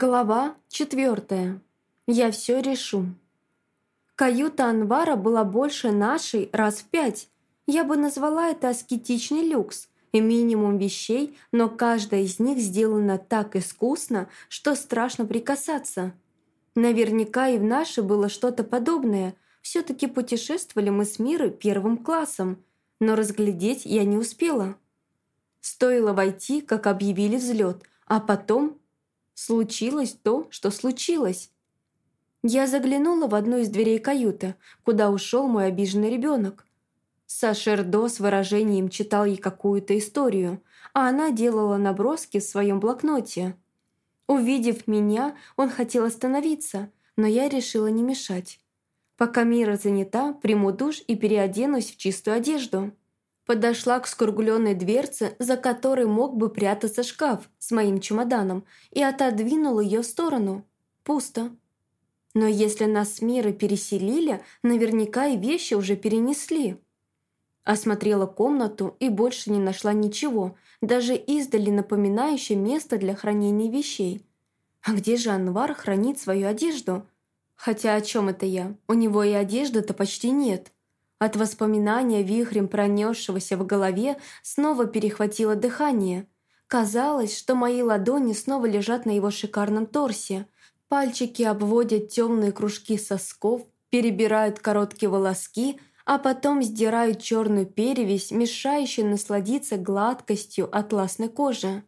Глава четвертая. Я все решу. Каюта Анвара была больше нашей раз в пять. Я бы назвала это аскетичный люкс. И минимум вещей, но каждая из них сделана так искусно, что страшно прикасаться. Наверняка и в нашей было что-то подобное. Все-таки путешествовали мы с Мирой первым классом, но разглядеть я не успела. Стоило войти, как объявили взлет, а потом случилось то, что случилось. Я заглянула в одну из дверей каюты, куда ушел мой обиженный ребенок. Сашердо с выражением читал ей какую-то историю, а она делала наброски в своем блокноте. Увидев меня, он хотел остановиться, но я решила не мешать. Пока Мира занята, приму душ и переоденусь в чистую одежду. Подошла к скругленной дверце, за которой мог бы прятаться шкаф с моим чемоданом, и отодвинула ее в сторону. Пусто. Но если нас с Мирой переселили, наверняка и вещи уже перенесли. Осмотрела комнату и больше не нашла ничего, даже издали напоминающее место для хранения вещей. А где же Анвар хранит свою одежду? Хотя о чем это я? У него и одежды-то почти нет. От воспоминания вихрем пронесшегося в голове снова перехватило дыхание. Казалось, что мои ладони снова лежат на его шикарном торсе. Пальчики обводят темные кружки сосков, перебирают короткие волоски, а потом сдирают черную перевесь, мешающую насладиться гладкостью атласной кожи.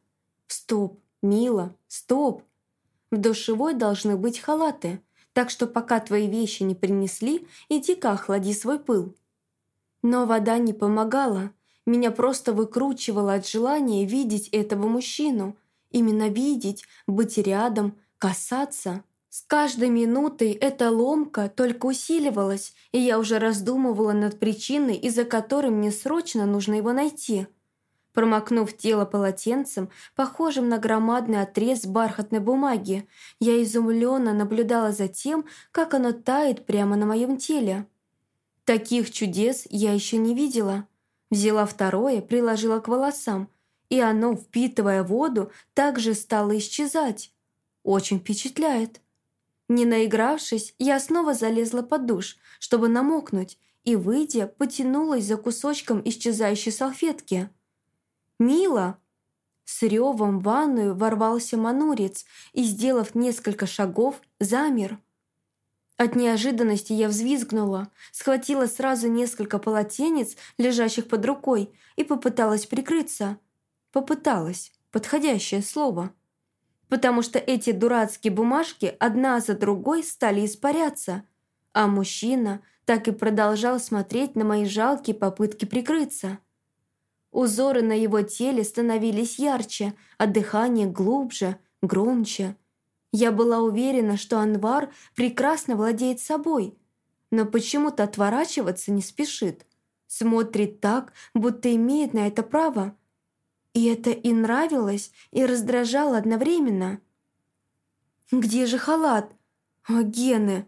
Стоп, мило, стоп. В душевой должны быть халаты, так что пока твои вещи не принесли, иди-ка охлади свой пыл. Но вода не помогала. Меня просто выкручивало от желания видеть этого мужчину. Именно видеть, быть рядом, касаться. С каждой минутой эта ломка только усиливалась, и я уже раздумывала над причиной, из-за которой мне срочно нужно его найти. Промокнув тело полотенцем, похожим на громадный отрез бархатной бумаги, я изумленно наблюдала за тем, как оно тает прямо на моем теле. Таких чудес я еще не видела. Взяла второе, приложила к волосам, и оно, впитывая воду, также стало исчезать. Очень впечатляет. Не наигравшись, я снова залезла под душ, чтобы намокнуть, и, выйдя, потянулась за кусочком исчезающей салфетки. «Мила!» С ревом в ванную ворвался манурец и, сделав несколько шагов, замер – от неожиданности я взвизгнула, схватила сразу несколько полотенец, лежащих под рукой, и попыталась прикрыться. Попыталась. Подходящее слово. Потому что эти дурацкие бумажки одна за другой стали испаряться, а мужчина так и продолжал смотреть на мои жалкие попытки прикрыться. Узоры на его теле становились ярче, а дыхание глубже, громче – я была уверена, что Анвар прекрасно владеет собой, но почему-то отворачиваться не спешит. Смотрит так, будто имеет на это право. И это и нравилось, и раздражало одновременно. «Где же халат?» «О, Гены!»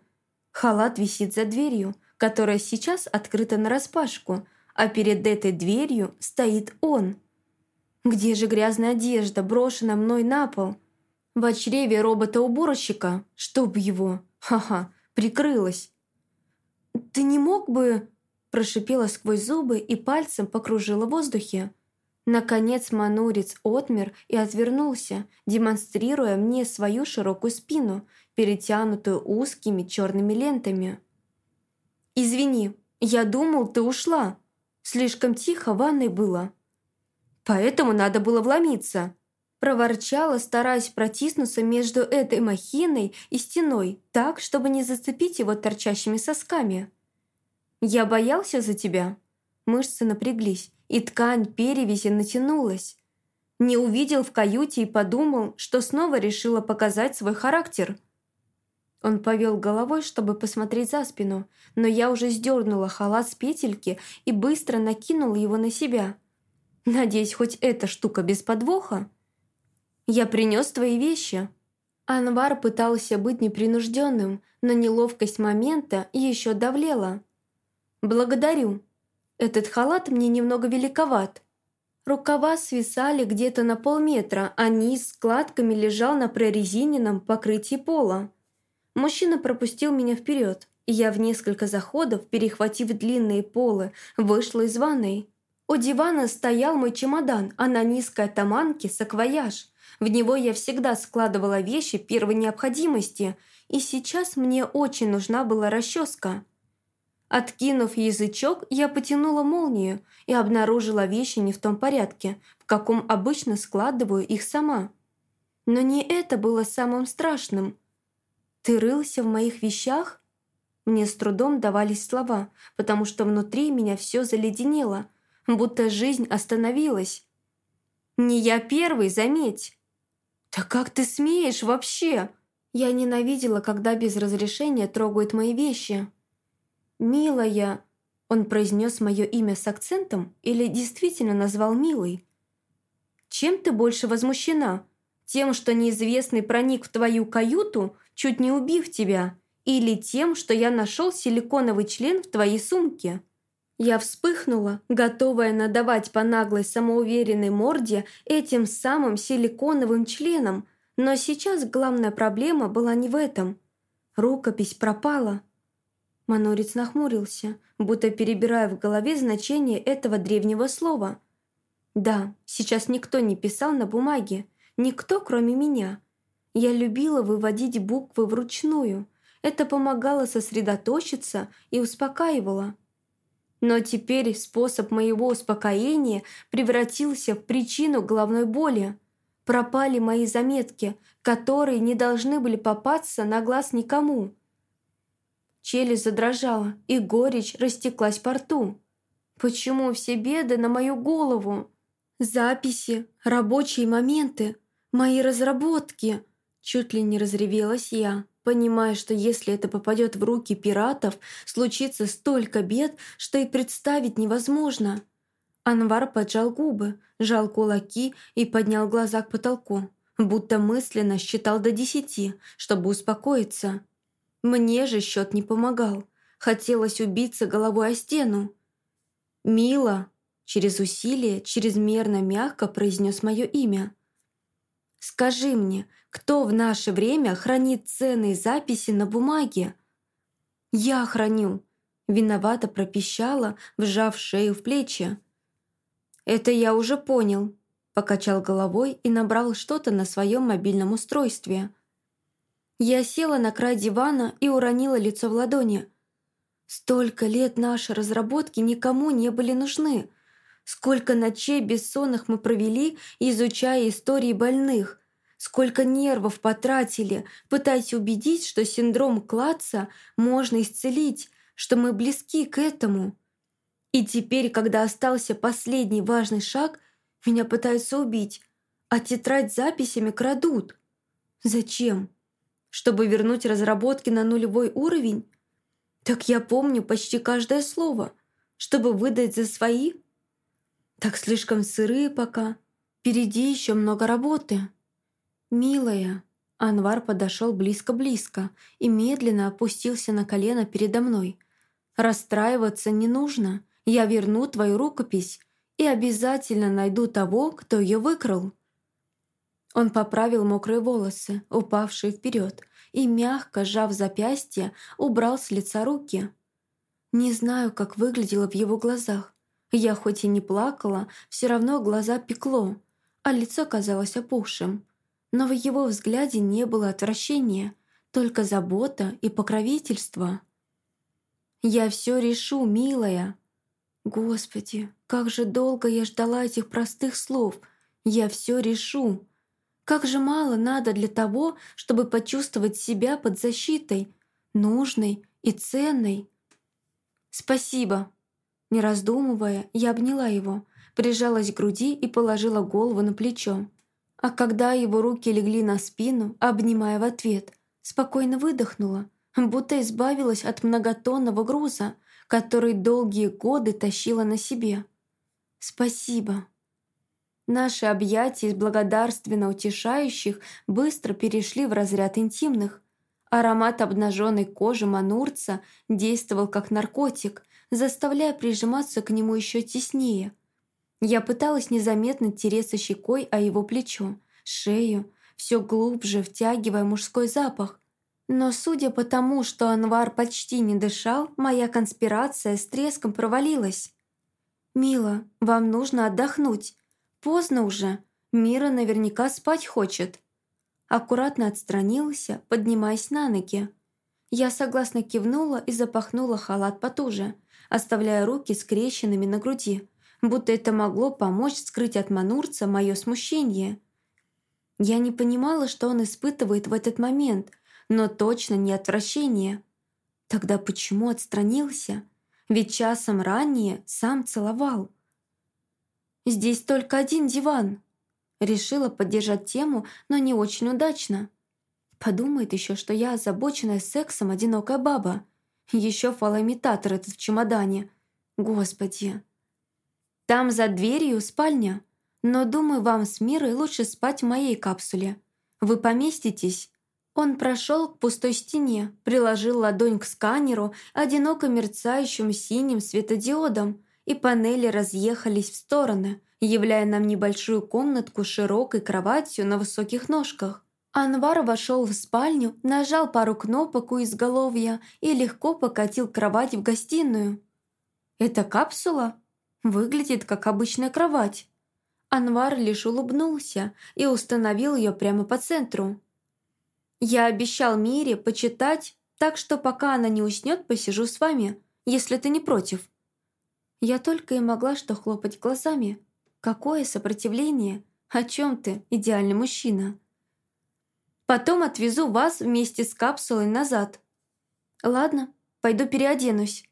Халат висит за дверью, которая сейчас открыта нараспашку, а перед этой дверью стоит он. «Где же грязная одежда, брошена мной на пол?» В чреве робота-уборщика, чтоб его, ха-ха, прикрылась. «Ты не мог бы...» Прошипела сквозь зубы и пальцем покружила в воздухе. Наконец Манурец отмер и отвернулся, демонстрируя мне свою широкую спину, перетянутую узкими черными лентами. «Извини, я думал, ты ушла. Слишком тихо в ванной было. Поэтому надо было вломиться», Проворчала, стараясь протиснуться между этой махиной и стеной, так, чтобы не зацепить его торчащими сосками. «Я боялся за тебя». Мышцы напряглись, и ткань перевязи натянулась. Не увидел в каюте и подумал, что снова решила показать свой характер. Он повел головой, чтобы посмотреть за спину, но я уже сдернула халат с петельки и быстро накинула его на себя. Надеюсь, хоть эта штука без подвоха. «Я принес твои вещи». Анвар пытался быть непринужденным, но неловкость момента еще давлела. «Благодарю. Этот халат мне немного великоват». Рукава свисали где-то на полметра, а низ складками лежал на прорезиненном покрытии пола. Мужчина пропустил меня вперед, я в несколько заходов, перехватив длинные полы, вышла из ванной. У дивана стоял мой чемодан, а на низкой таманке саквояж. В него я всегда складывала вещи первой необходимости, и сейчас мне очень нужна была расческа. Откинув язычок, я потянула молнию и обнаружила вещи не в том порядке, в каком обычно складываю их сама. Но не это было самым страшным. «Ты рылся в моих вещах?» Мне с трудом давались слова, потому что внутри меня все заледенело, будто жизнь остановилась. «Не я первый, заметь!» «Да как ты смеешь вообще?» Я ненавидела, когда без разрешения трогают мои вещи. «Милая...» Он произнес мое имя с акцентом или действительно назвал «милой»? «Чем ты больше возмущена? Тем, что неизвестный проник в твою каюту, чуть не убив тебя, или тем, что я нашел силиконовый член в твоей сумке?» Я вспыхнула, готовая надавать по наглой самоуверенной морде этим самым силиконовым членом, но сейчас главная проблема была не в этом. Рукопись пропала. Манорец нахмурился, будто перебирая в голове значение этого древнего слова. Да, сейчас никто не писал на бумаге, никто, кроме меня. Я любила выводить буквы вручную. Это помогало сосредоточиться и успокаивало. Но теперь способ моего успокоения превратился в причину головной боли. Пропали мои заметки, которые не должны были попасться на глаз никому. Челюсть задрожала, и горечь растеклась по рту. Почему все беды на мою голову? Записи, рабочие моменты, мои разработки. Чуть ли не разревелась я, понимая, что если это попадет в руки пиратов, случится столько бед, что и представить невозможно. Анвар поджал губы, сжал кулаки и поднял глаза к потолку, будто мысленно считал до десяти, чтобы успокоиться. Мне же счет не помогал. Хотелось убиться головой о стену. «Мила!» Через усилие, чрезмерно мягко произнес мое имя. «Скажи мне, кто в наше время хранит ценные записи на бумаге?» «Я храню!» Виновато пропищала, вжав шею в плечи. «Это я уже понял», покачал головой и набрал что-то на своем мобильном устройстве – я села на край дивана и уронила лицо в ладони. Столько лет наши разработки никому не были нужны. Сколько ночей бессонных мы провели, изучая истории больных. Сколько нервов потратили, пытаясь убедить, что синдром Клатца можно исцелить, что мы близки к этому. И теперь, когда остался последний важный шаг, меня пытаются убить, а тетрадь записями крадут. Зачем? чтобы вернуть разработки на нулевой уровень? Так я помню почти каждое слово, чтобы выдать за свои. Так слишком сырые пока. Впереди еще много работы. Милая, Анвар подошел близко-близко и медленно опустился на колено передо мной. «Расстраиваться не нужно. Я верну твою рукопись и обязательно найду того, кто ее выкрал». Он поправил мокрые волосы, упавшие вперед, и, мягко сжав запястье, убрал с лица руки. Не знаю, как выглядело в его глазах. Я хоть и не плакала, все равно глаза пекло, а лицо казалось опухшим. Но в его взгляде не было отвращения, только забота и покровительство. «Я все решу, милая!» Господи, как же долго я ждала этих простых слов. «Я все решу!» Как же мало надо для того, чтобы почувствовать себя под защитой, нужной и ценной. «Спасибо!» Не раздумывая, я обняла его, прижалась к груди и положила голову на плечо. А когда его руки легли на спину, обнимая в ответ, спокойно выдохнула, будто избавилась от многотонного груза, который долгие годы тащила на себе. «Спасибо!» Наши объятия из благодарственно утешающих быстро перешли в разряд интимных. Аромат обнаженной кожи манурца действовал как наркотик, заставляя прижиматься к нему еще теснее. Я пыталась незаметно тереться щекой о его плечо, шею, все глубже втягивая мужской запах. Но судя по тому, что Анвар почти не дышал, моя конспирация с треском провалилась. «Мила, вам нужно отдохнуть. Поздно уже. Мира наверняка спать хочет». Аккуратно отстранился, поднимаясь на ноги. Я согласно кивнула и запахнула халат потуже, оставляя руки скрещенными на груди, будто это могло помочь скрыть от манурца мое смущение. Я не понимала, что он испытывает в этот момент, но точно не отвращение. Тогда почему отстранился? Ведь часом ранее сам целовал. «Здесь только один диван», Решила поддержать тему, но не очень удачно. Подумает еще, что я озабоченная сексом одинокая баба. Еще фалоимитатор этот в чемодане. Господи. Там за дверью спальня. Но, думаю, вам с Мирой лучше спать в моей капсуле. Вы поместитесь?» Он прошел к пустой стене, приложил ладонь к сканеру, одиноко мерцающим синим светодиодом, и панели разъехались в стороны, являя нам небольшую комнатку с широкой кроватью на высоких ножках. Анвар вошел в спальню, нажал пару кнопок у изголовья и легко покатил кровать в гостиную. «Это капсула? Выглядит как обычная кровать». Анвар лишь улыбнулся и установил ее прямо по центру. «Я обещал Мире почитать, так что пока она не уснет, посижу с вами, если ты не против». Я только и могла что хлопать глазами. Какое сопротивление? О чем ты, идеальный мужчина? Потом отвезу вас вместе с капсулой назад. Ладно, пойду переоденусь.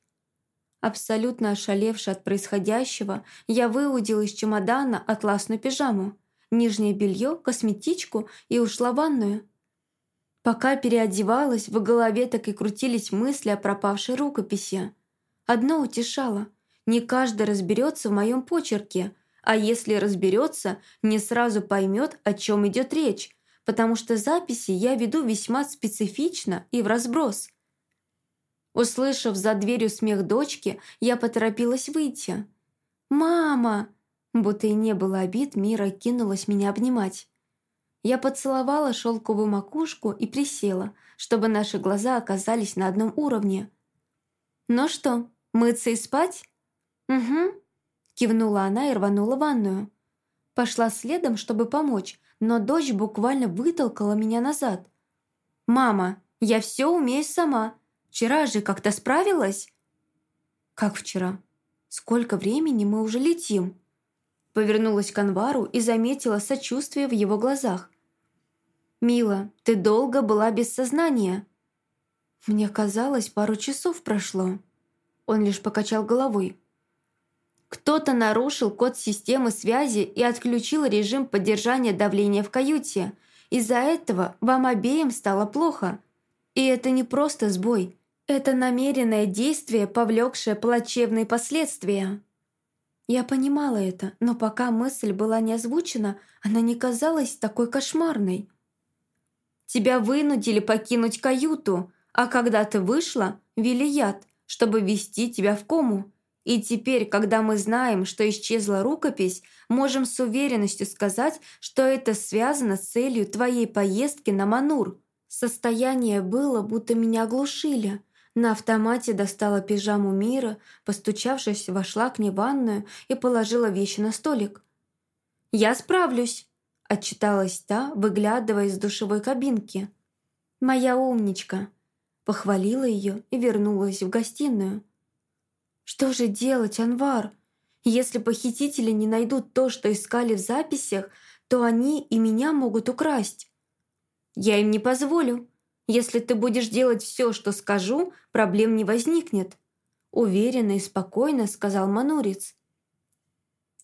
Абсолютно ошалевшая от происходящего, я выудила из чемодана атласную пижаму, нижнее белье, косметичку и ушла в ванную. Пока переодевалась, в голове так и крутились мысли о пропавшей рукописи. Одно утешало – не каждый разберется в моем почерке, а если разберется, не сразу поймет, о чем идет речь, потому что записи я веду весьма специфично и в разброс. Услышав за дверью смех дочки, я поторопилась выйти. «Мама!» Будто и не было обид, Мира кинулась меня обнимать. Я поцеловала шелковую макушку и присела, чтобы наши глаза оказались на одном уровне. «Ну что, мыться и спать?» «Угу», Кивнула она и рванула ванную. Пошла следом, чтобы помочь, но дочь буквально вытолкала меня назад. «Мама, я все умею сама. Вчера же как-то справилась?» «Как вчера? Сколько времени мы уже летим?» Повернулась к Анвару и заметила сочувствие в его глазах. «Мила, ты долго была без сознания». «Мне казалось, пару часов прошло». Он лишь покачал головой. Кто-то нарушил код системы связи и отключил режим поддержания давления в каюте. Из-за этого вам обеим стало плохо. И это не просто сбой. Это намеренное действие, повлекшее плачевные последствия. Я понимала это, но пока мысль была не озвучена, она не казалась такой кошмарной. Тебя вынудили покинуть каюту, а когда ты вышла, вели яд, чтобы ввести тебя в кому. И теперь, когда мы знаем, что исчезла рукопись, можем с уверенностью сказать, что это связано с целью твоей поездки на Манур. Состояние было, будто меня оглушили. На автомате достала пижаму Мира, постучавшись, вошла к ней в ванную и положила вещи на столик. «Я справлюсь», – отчиталась та, выглядывая из душевой кабинки. «Моя умничка», – похвалила ее и вернулась в гостиную. Что же делать, Анвар? Если похитители не найдут то, что искали в записях, то они и меня могут украсть. Я им не позволю. Если ты будешь делать все, что скажу, проблем не возникнет. Уверенно и спокойно сказал Манурец.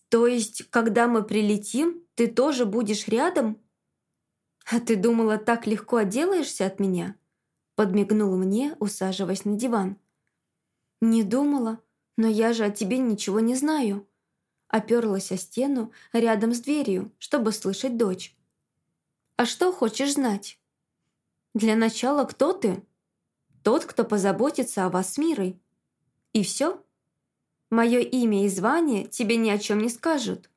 То есть, когда мы прилетим, ты тоже будешь рядом? А ты думала, так легко отделаешься от меня? Подмигнул мне, усаживаясь на диван. Не думала, «Но я же о тебе ничего не знаю». Оперлась о стену рядом с дверью, чтобы слышать дочь. «А что хочешь знать?» «Для начала, кто ты?» «Тот, кто позаботится о вас с мирой». «И все?» Мое имя и звание тебе ни о чем не скажут.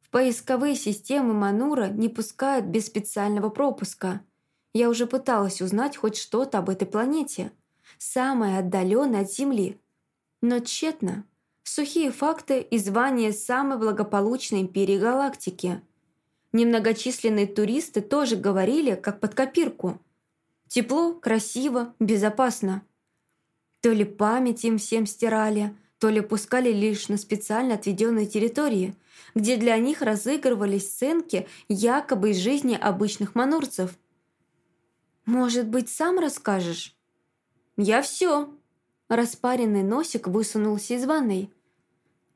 В поисковые системы Манура не пускают без специального пропуска. Я уже пыталась узнать хоть что-то об этой планете, самой отдаленной от Земли. Но тщетно. Сухие факты и звание самой благополучной империи галактики. Немногочисленные туристы тоже говорили, как под копирку. Тепло, красиво, безопасно. То ли память им всем стирали – то ли пускали лишь на специально отведенные территории, где для них разыгрывались сценки якобы из жизни обычных манурцев. «Может быть, сам расскажешь?» «Я все!» Распаренный носик высунулся из ванной.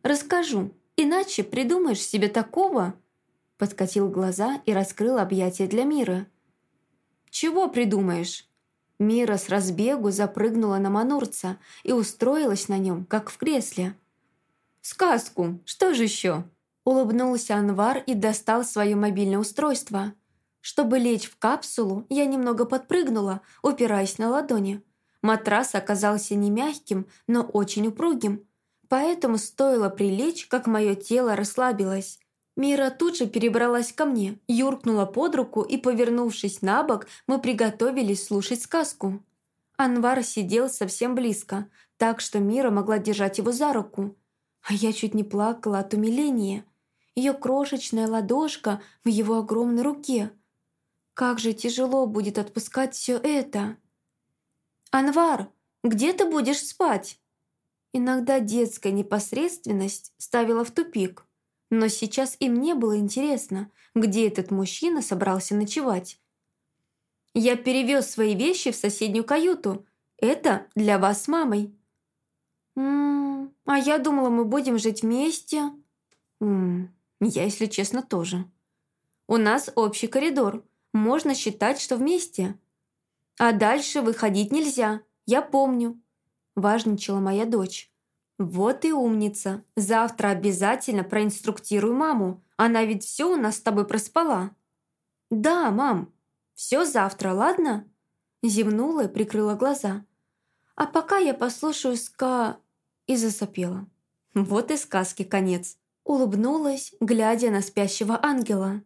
«Расскажу, иначе придумаешь себе такого!» Подкатил глаза и раскрыл объятия для мира. «Чего придумаешь?» Мира с разбегу запрыгнула на манурца и устроилась на нем, как в кресле. «Сказку! Что же еще?» Улыбнулся Анвар и достал свое мобильное устройство. Чтобы лечь в капсулу, я немного подпрыгнула, упираясь на ладони. Матрас оказался не мягким, но очень упругим. Поэтому стоило прилечь, как мое тело расслабилось. Мира тут же перебралась ко мне, юркнула под руку и, повернувшись на бок, мы приготовились слушать сказку. Анвар сидел совсем близко, так что Мира могла держать его за руку. А я чуть не плакала от умиления. Ее крошечная ладошка в его огромной руке. Как же тяжело будет отпускать все это. «Анвар, где ты будешь спать?» Иногда детская непосредственность ставила в тупик – но сейчас им не было интересно, где этот мужчина собрался ночевать. «Я перевез свои вещи в соседнюю каюту. Это для вас с мамой». «М а я думала, мы будем жить вместе». «М я, если честно, тоже». «У нас общий коридор. Можно считать, что вместе». «А дальше выходить нельзя. Я помню», – важничала моя дочь. «Вот и умница. Завтра обязательно проинструктируй маму. Она ведь все у нас с тобой проспала». «Да, мам. Все завтра, ладно?» Зевнула и прикрыла глаза. «А пока я послушаю ска...» И засопела. Вот и сказки конец. Улыбнулась, глядя на спящего ангела.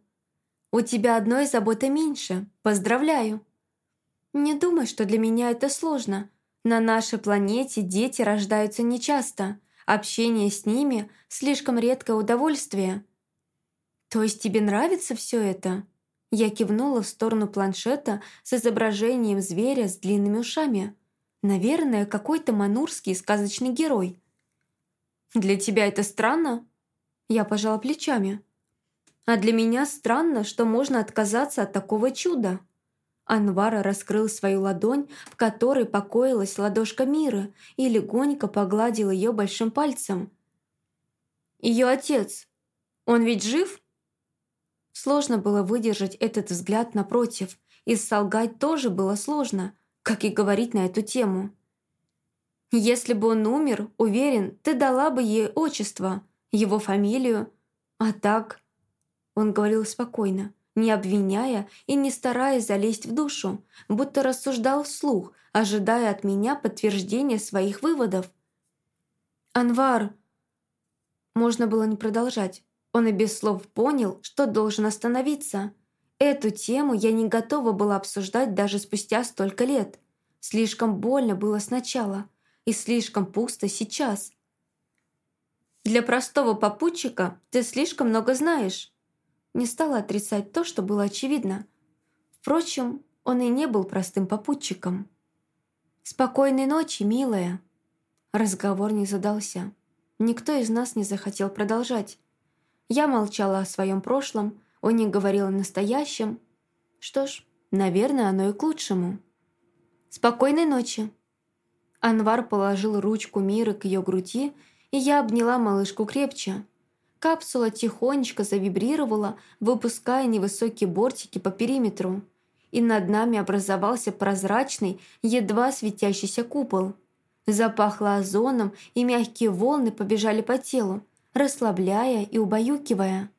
«У тебя одной заботы меньше. Поздравляю!» «Не думай, что для меня это сложно. На нашей планете дети рождаются нечасто. Общение с ними – слишком редкое удовольствие. То есть тебе нравится все это? Я кивнула в сторону планшета с изображением зверя с длинными ушами. Наверное, какой-то манурский сказочный герой. Для тебя это странно? Я пожала плечами. А для меня странно, что можно отказаться от такого чуда. Анвара раскрыл свою ладонь, в которой покоилась ладошка Мира, и легонько погладил ее большим пальцем. «Ее отец, он ведь жив?» Сложно было выдержать этот взгляд напротив, и солгать тоже было сложно, как и говорить на эту тему. «Если бы он умер, уверен, ты дала бы ей отчество, его фамилию, а так...» Он говорил спокойно, не обвиняя и не стараясь залезть в душу, будто рассуждал вслух, ожидая от меня подтверждения своих выводов. «Анвар!» Можно было не продолжать. Он и без слов понял, что должен остановиться. Эту тему я не готова была обсуждать даже спустя столько лет. Слишком больно было сначала и слишком пусто сейчас. «Для простого попутчика ты слишком много знаешь», не стала отрицать то, что было очевидно. Впрочем, он и не был простым попутчиком. «Спокойной ночи, милая!» Разговор не задался. Никто из нас не захотел продолжать. Я молчала о своем прошлом, он не говорил о настоящем. Что ж, наверное, оно и к лучшему. «Спокойной ночи!» Анвар положил ручку Миры к ее груди, и я обняла малышку крепче. Капсула тихонечко завибрировала, выпуская невысокие бортики по периметру. И над нами образовался прозрачный, едва светящийся купол. Запахло озоном, и мягкие волны побежали по телу, расслабляя и убаюкивая.